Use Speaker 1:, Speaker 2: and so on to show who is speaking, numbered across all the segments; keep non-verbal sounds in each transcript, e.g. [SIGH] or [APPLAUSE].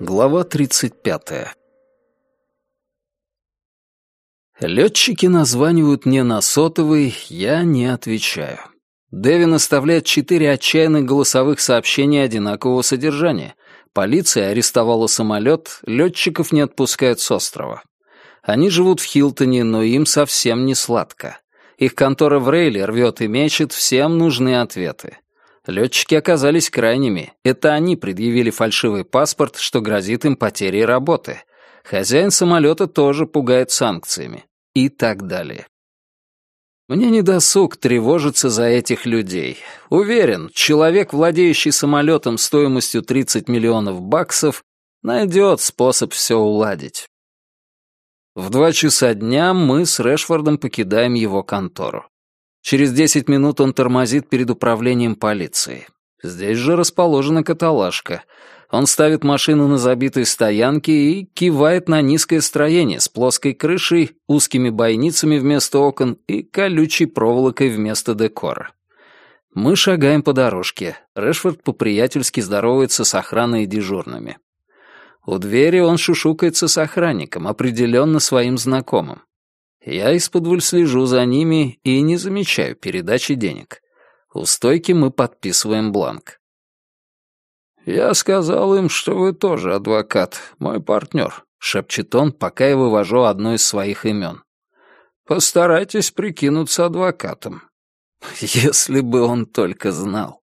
Speaker 1: Глава 35. Летчики названивают мне на сотовый, я не отвечаю. Дэвин оставляет четыре отчаянных голосовых сообщения одинакового содержания. Полиция арестовала самолет, летчиков не отпускают с острова. Они живут в Хилтоне, но им совсем не сладко. Их контора в Рейле рвет и мечет, всем нужны ответы. Летчики оказались крайними. Это они предъявили фальшивый паспорт, что грозит им потерей работы. Хозяин самолета тоже пугает санкциями. И так далее. Мне не досуг тревожиться за этих людей. Уверен, человек, владеющий самолетом стоимостью 30 миллионов баксов, найдет способ все уладить. В два часа дня мы с Решфордом покидаем его контору. Через десять минут он тормозит перед управлением полиции. Здесь же расположена каталажка. Он ставит машину на забитой стоянке и кивает на низкое строение с плоской крышей, узкими бойницами вместо окон и колючей проволокой вместо декора. Мы шагаем по дорожке. Решфорд по-приятельски здоровается с охраной и дежурными. У двери он шушукается с охранником, определенно своим знакомым. Я из-под слежу за ними и не замечаю передачи денег. У стойки мы подписываем бланк. «Я сказал им, что вы тоже адвокат, мой партнер», — шепчет он, пока я вывожу одно из своих имен. «Постарайтесь прикинуться адвокатом». [LAUGHS] Если бы он только знал.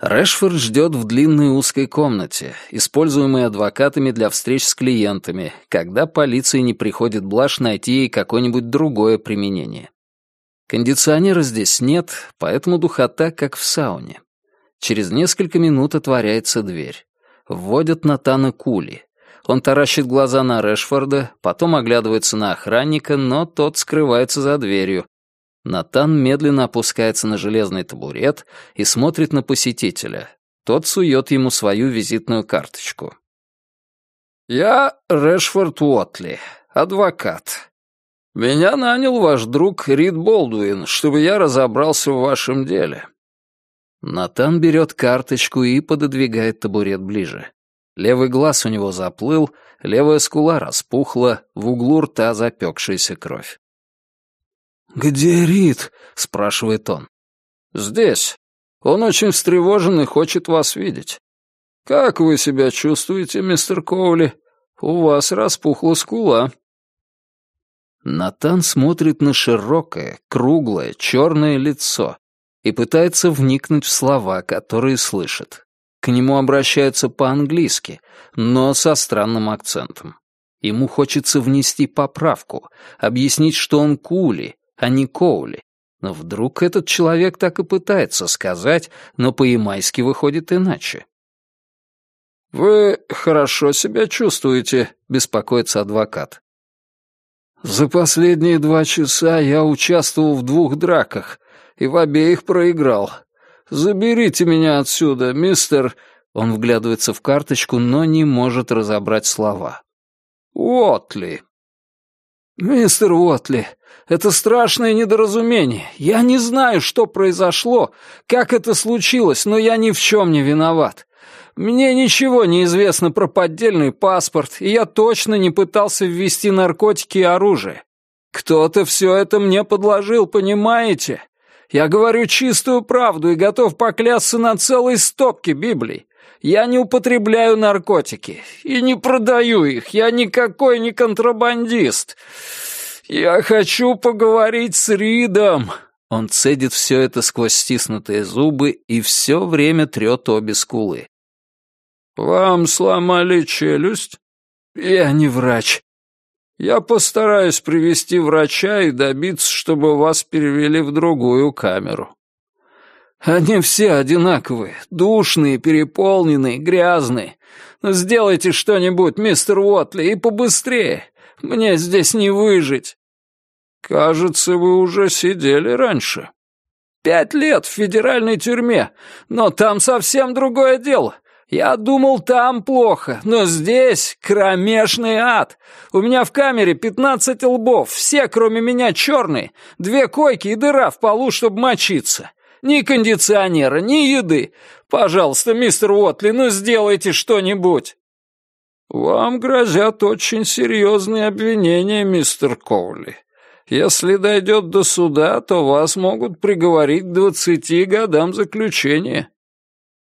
Speaker 1: Решфорд ждет в длинной узкой комнате, используемой адвокатами для встреч с клиентами, когда полиции не приходит блажь найти ей какое-нибудь другое применение. Кондиционера здесь нет, поэтому духота, как в сауне. Через несколько минут отворяется дверь. Вводят Натана Кули. Он таращит глаза на Решфорда, потом оглядывается на охранника, но тот скрывается за дверью, Натан медленно опускается на железный табурет и смотрит на посетителя. Тот сует ему свою визитную карточку. «Я Решфорд Уотли, адвокат. Меня нанял ваш друг Рид Болдуин, чтобы я разобрался в вашем деле». Натан берет карточку и пододвигает табурет ближе. Левый глаз у него заплыл, левая скула распухла, в углу рта запекшаяся кровь. «Где Рид?» — спрашивает он. «Здесь. Он очень встревожен и хочет вас видеть. Как вы себя чувствуете, мистер Коули? У вас распухла скула». Натан смотрит на широкое, круглое, черное лицо и пытается вникнуть в слова, которые слышит. К нему обращаются по-английски, но со странным акцентом. Ему хочется внести поправку, объяснить, что он кули, а не Коули. Но вдруг этот человек так и пытается сказать, но по-ямайски выходит иначе. «Вы хорошо себя чувствуете?» — беспокоится адвокат. «За последние два часа я участвовал в двух драках и в обеих проиграл. Заберите меня отсюда, мистер...» Он вглядывается в карточку, но не может разобрать слова. «Уотли». «Мистер Уотли, это страшное недоразумение. Я не знаю, что произошло, как это случилось, но я ни в чем не виноват. Мне ничего не известно про поддельный паспорт, и я точно не пытался ввести наркотики и оружие. Кто-то все это мне подложил, понимаете? Я говорю чистую правду и готов поклясться на целой стопке Библий. Я не употребляю наркотики и не продаю их. Я никакой не контрабандист. «Я хочу поговорить с Ридом!» Он цедит все это сквозь стиснутые зубы и все время трет обе скулы. «Вам сломали челюсть?» «Я не врач». «Я постараюсь привести врача и добиться, чтобы вас перевели в другую камеру». «Они все одинаковые, душные, переполненные, грязные. Сделайте что-нибудь, мистер Уотли, и побыстрее. Мне здесь не выжить». «Кажется, вы уже сидели раньше». «Пять лет в федеральной тюрьме, но там совсем другое дело.
Speaker 2: Я думал, там плохо, но здесь кромешный ад. У меня в камере пятнадцать лбов, все, кроме меня, черные, две койки и дыра в полу, чтобы мочиться. Ни кондиционера, ни еды. Пожалуйста, мистер Уотли, ну сделайте что-нибудь. Вам грозят очень серьезные обвинения, мистер Коули. Если дойдет до суда, то вас могут приговорить к двадцати годам заключения.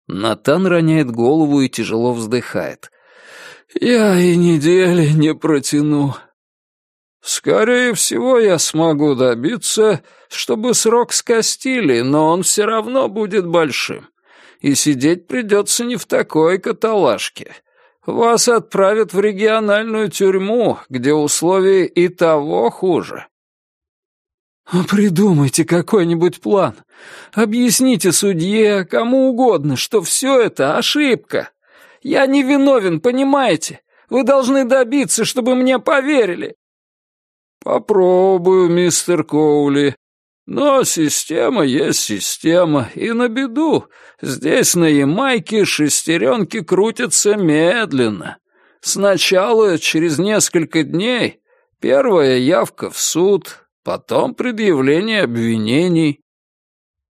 Speaker 1: Натан роняет голову и тяжело вздыхает.
Speaker 2: «Я и недели не протяну. Скорее всего, я смогу добиться, чтобы срок скостили, но он все равно будет большим. И сидеть придется не в такой каталажке. Вас отправят в региональную тюрьму, где условия и того хуже. «Придумайте какой-нибудь план. Объясните судье, кому угодно, что все это ошибка. Я не виновен, понимаете? Вы должны добиться, чтобы мне поверили». «Попробую, мистер Коули. Но система есть система, и на беду. Здесь на Ямайке шестеренки крутятся медленно. Сначала, через несколько дней, первая явка в суд, Потом предъявление обвинений.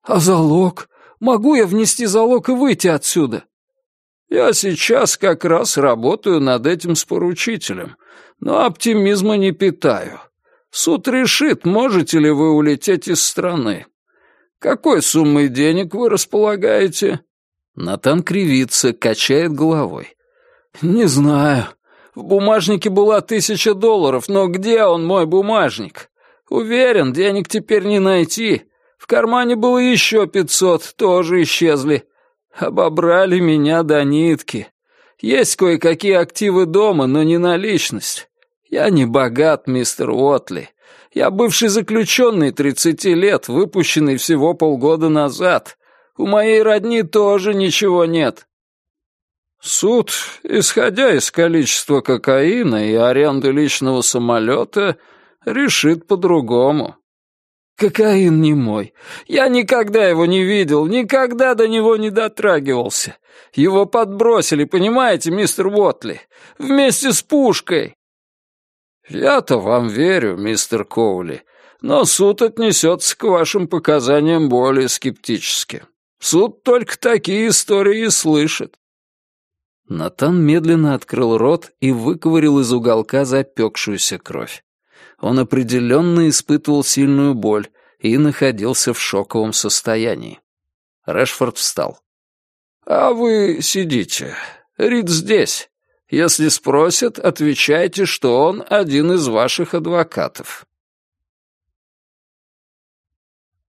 Speaker 2: А залог? Могу я внести залог и выйти отсюда? Я сейчас как раз работаю над этим с поручителем, но оптимизма не питаю. Суд решит, можете ли вы улететь из страны. Какой суммой денег вы располагаете?
Speaker 1: Натан кривится, качает головой.
Speaker 2: Не знаю. В бумажнике была тысяча долларов, но где он, мой бумажник? Уверен, денег теперь не найти. В кармане было еще пятьсот, тоже исчезли. Обобрали меня до нитки. Есть кое-какие активы дома, но не наличность. Я не богат, мистер Уотли. Я бывший заключенный тридцати лет, выпущенный всего полгода назад. У моей родни тоже ничего нет. Суд, исходя из количества кокаина и аренды личного самолета, решит по-другому. Кокаин не мой. Я никогда его не видел, никогда до него не дотрагивался. Его подбросили, понимаете, мистер Уотли, вместе с пушкой. Я-то вам верю, мистер Коули, но суд отнесется к вашим показаниям более скептически. Суд только такие истории и слышит.
Speaker 1: Натан медленно открыл рот и выковырил из уголка запекшуюся кровь он определенно испытывал сильную боль и находился в шоковом состоянии. Рэшфорд встал. «А вы сидите. Рид здесь. Если спросят, отвечайте, что он один из ваших адвокатов».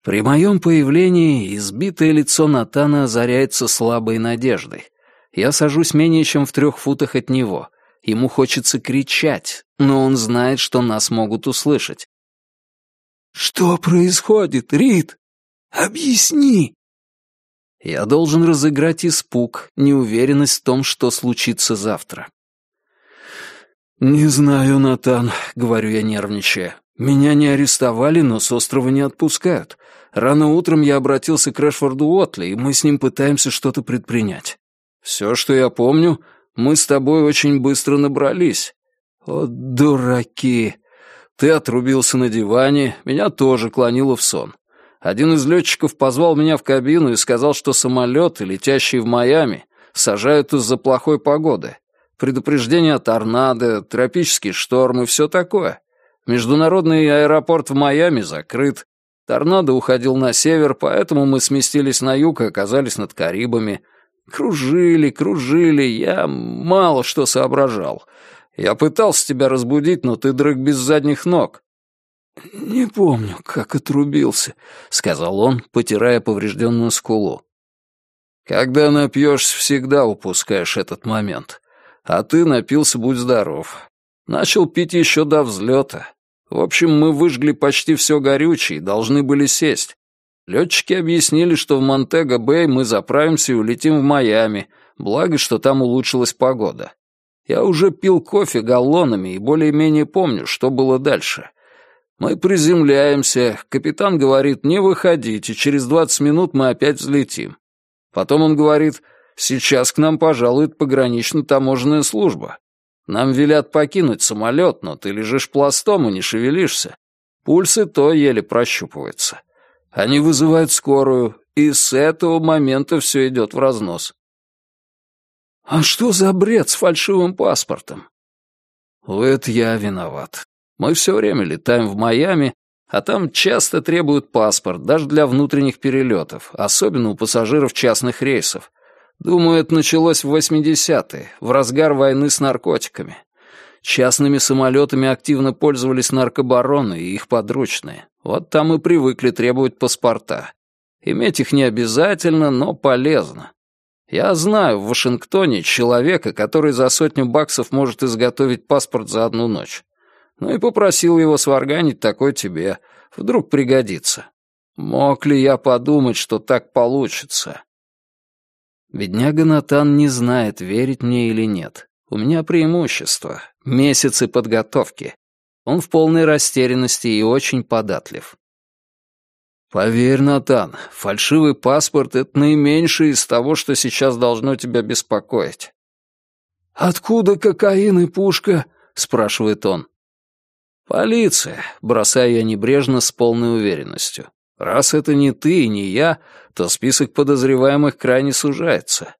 Speaker 1: При моем появлении избитое лицо Натана озаряется слабой надеждой. Я сажусь менее чем в трех футах от него. Ему хочется кричать, но он знает, что нас могут услышать. «Что происходит, Рид? Объясни!» Я должен разыграть испуг, неуверенность в том, что случится завтра. «Не знаю, Натан», — говорю я нервничая. «Меня не арестовали, но с острова не отпускают. Рано утром я обратился к Рэшфорду Уотли, и мы с ним пытаемся что-то предпринять. Все, что я помню, мы с тобой очень быстро набрались. О, дураки! Ты отрубился на диване, меня тоже клонило в сон. Один из летчиков позвал меня в кабину и сказал, что самолеты, летящие в Майами, сажают из-за плохой погоды. Предупреждение о торнадо, тропический шторм и все такое. Международный аэропорт в Майами закрыт. Торнадо уходил на север, поэтому мы сместились на юг и оказались над Карибами — Кружили, кружили, я мало что соображал. Я пытался тебя разбудить, но ты дрыг без задних ног. «Не помню, как отрубился», — сказал он, потирая поврежденную скулу. «Когда напьешься, всегда упускаешь этот момент. А ты напился, будь здоров. Начал пить еще до взлета. В общем, мы выжгли почти все горючее и должны были сесть. Летчики объяснили, что в Монтего-Бэй мы заправимся и улетим в Майами, благо, что там улучшилась погода. Я уже пил кофе галлонами и более-менее помню, что было дальше. Мы приземляемся, капитан говорит, не выходите, через двадцать минут мы опять взлетим. Потом он говорит, Сейчас к нам пожалует погранично-таможенная служба. Нам велят покинуть самолет, но ты лежишь пластом и не шевелишься. Пульсы то еле прощупываются. Они вызывают скорую, и с этого момента все идет в разнос. А что за бред с фальшивым паспортом? Это я виноват. Мы все время летаем в Майами, а там часто требуют паспорт, даже для внутренних перелетов, особенно у пассажиров частных рейсов. Думаю, это началось в 80-е, в разгар войны с наркотиками. Частными самолетами активно пользовались наркобароны и их подручные. Вот там и привыкли требовать паспорта. Иметь их не обязательно, но полезно. Я знаю в Вашингтоне человека, который за сотню баксов может изготовить паспорт за одну ночь. Ну и попросил его сварганить такой тебе. Вдруг пригодится. Мог ли я подумать, что так получится? Бедняга Натан не знает, верить мне или нет. У меня преимущество. Месяцы подготовки. Он в полной растерянности и очень податлив. Поверь, Натан, фальшивый паспорт — это наименьшее из того, что сейчас должно тебя беспокоить. «Откуда кокаин и пушка?» — спрашивает он. «Полиция», — бросаю я небрежно с полной уверенностью. «Раз это не ты и не я, то список подозреваемых крайне сужается.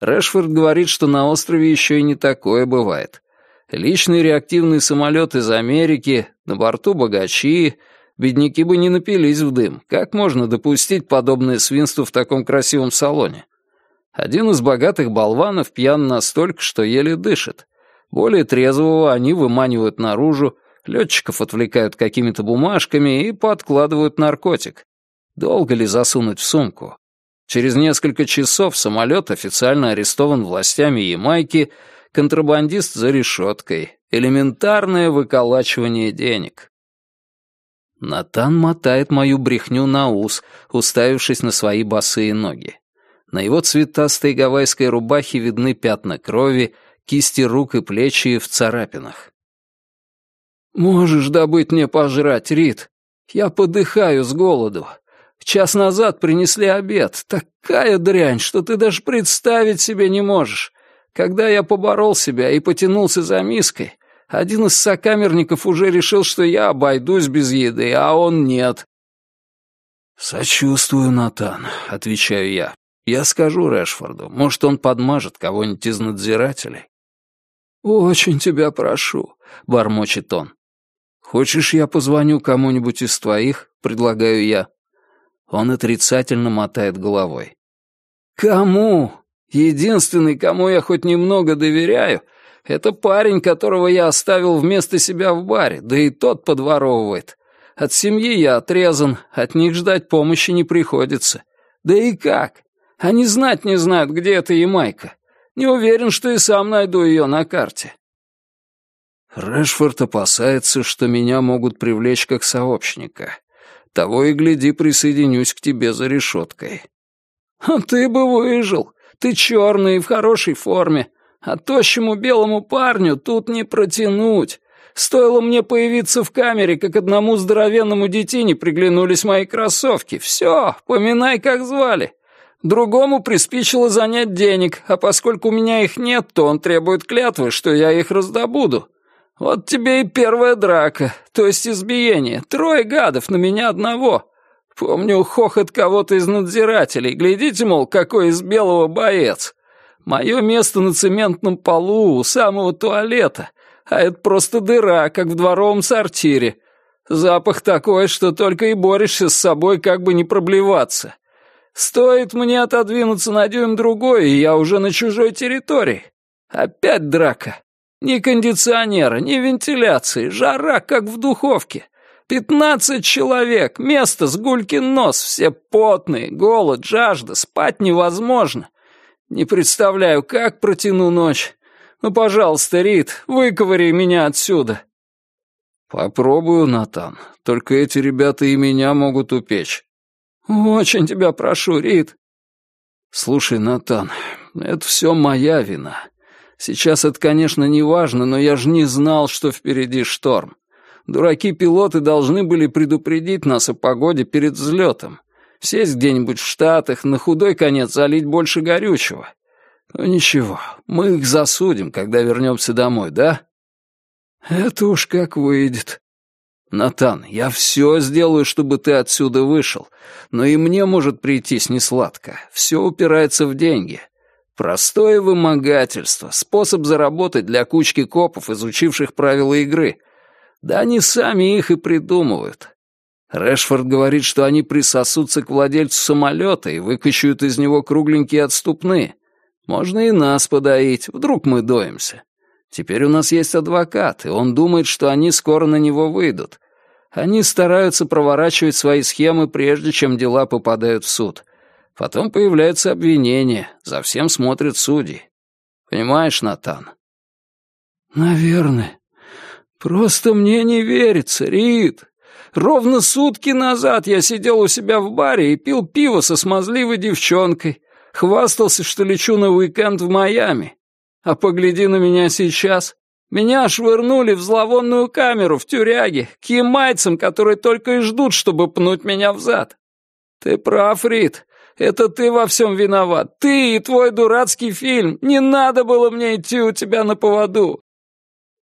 Speaker 1: Решфорд говорит, что на острове еще и не такое бывает. Личный реактивный самолет из Америки, на борту богачи, бедняки бы не напились в дым. Как можно допустить подобное свинство в таком красивом салоне? Один из богатых болванов пьян настолько, что еле дышит. Более трезвого они выманивают наружу, Летчиков отвлекают какими-то бумажками и подкладывают наркотик. Долго ли засунуть в сумку? Через несколько часов самолет официально арестован властями Ямайки, контрабандист за решеткой. Элементарное выколачивание денег. Натан мотает мою брехню на ус, уставившись на свои босые ноги. На его цветастой гавайской рубахе видны пятна крови, кисти рук и плечи в царапинах. «Можешь добыть мне пожрать, Рит? Я подыхаю с голоду. Час назад принесли обед. Такая дрянь, что ты даже представить себе не можешь. Когда я поборол себя и потянулся за миской, один из сокамерников уже решил, что я обойдусь без еды, а он нет». «Сочувствую, Натан», — отвечаю я. «Я скажу Решфорду, может, он подмажет кого-нибудь из надзирателей». «Очень тебя прошу», — бормочет он. «Хочешь, я позвоню кому-нибудь из твоих?» — предлагаю я. Он отрицательно мотает головой. «Кому? Единственный, кому я хоть немного доверяю, это парень, которого я оставил вместо себя в баре, да и тот подворовывает. От семьи я отрезан, от них ждать помощи не приходится. Да и как? Они знать не знают, где эта Ямайка. Не уверен, что и сам найду ее на карте. Решфорд опасается, что меня могут привлечь как сообщника. Того и гляди, присоединюсь к тебе за решеткой. А ты бы выжил. Ты черный и в хорошей форме. А тощему белому парню тут не протянуть. Стоило мне появиться в камере, как одному здоровенному детине приглянулись мои кроссовки. Все, поминай, как звали. Другому приспичило занять денег, а поскольку у меня их нет, то он требует клятвы, что я их раздобуду. Вот тебе и первая драка, то есть избиение. Трое гадов на меня одного. Помню хохот кого-то из надзирателей. Глядите, мол, какой из белого боец. Мое место на цементном полу у самого туалета, а это просто дыра, как в дворовом сортире. Запах такой, что только и борешься с собой, как бы не проблеваться. Стоит мне отодвинуться на дюйм другой, и я уже на чужой территории. Опять драка. Ни кондиционера, ни вентиляции, жара, как в духовке. Пятнадцать человек, место с гулькин нос, все потные, голод, жажда, спать невозможно. Не представляю, как протяну ночь. Ну, пожалуйста, Рит, выковыри меня отсюда. Попробую, Натан. Только эти ребята и меня могут упечь. Очень тебя прошу, Рит. Слушай, Натан, это все моя вина. Сейчас это, конечно, не важно, но я же не знал, что впереди шторм. Дураки-пилоты должны были предупредить нас о погоде перед взлетом. Сесть где-нибудь в Штатах, на худой конец залить больше горючего. Ну ничего, мы их засудим, когда вернемся домой, да?
Speaker 2: Это уж как выйдет.
Speaker 1: Натан, я все сделаю, чтобы ты отсюда вышел, но и мне может прийтись несладко. Все упирается в деньги. Простое вымогательство, способ заработать для кучки копов, изучивших правила игры. Да они сами их и придумывают. Решфорд говорит, что они присосутся к владельцу самолета и выкачают из него кругленькие отступные. Можно и нас подоить, вдруг мы доимся. Теперь у нас есть адвокат, и он думает, что они скоро на него выйдут. Они стараются проворачивать свои схемы, прежде чем дела попадают в суд. Потом появляются обвинения, за всем смотрят судьи. Понимаешь, Натан?
Speaker 2: Наверное. Просто мне не верится, Рид. Ровно сутки назад я сидел у себя в баре и пил пиво со смазливой девчонкой. Хвастался, что лечу на уикенд в Майами. А погляди на меня сейчас. Меня швырнули в зловонную камеру в тюряге, к ямайцам, которые только и ждут, чтобы пнуть меня в зад. Ты прав, Рид. Это ты во всем виноват. Ты и твой дурацкий фильм. Не надо было мне идти у тебя на поводу.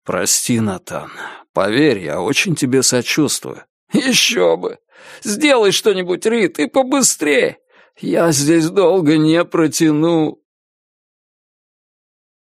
Speaker 1: Прости, Натан. Поверь, я очень тебе сочувствую.
Speaker 2: Еще бы. Сделай что-нибудь, Рид, и побыстрее. Я здесь долго не протяну.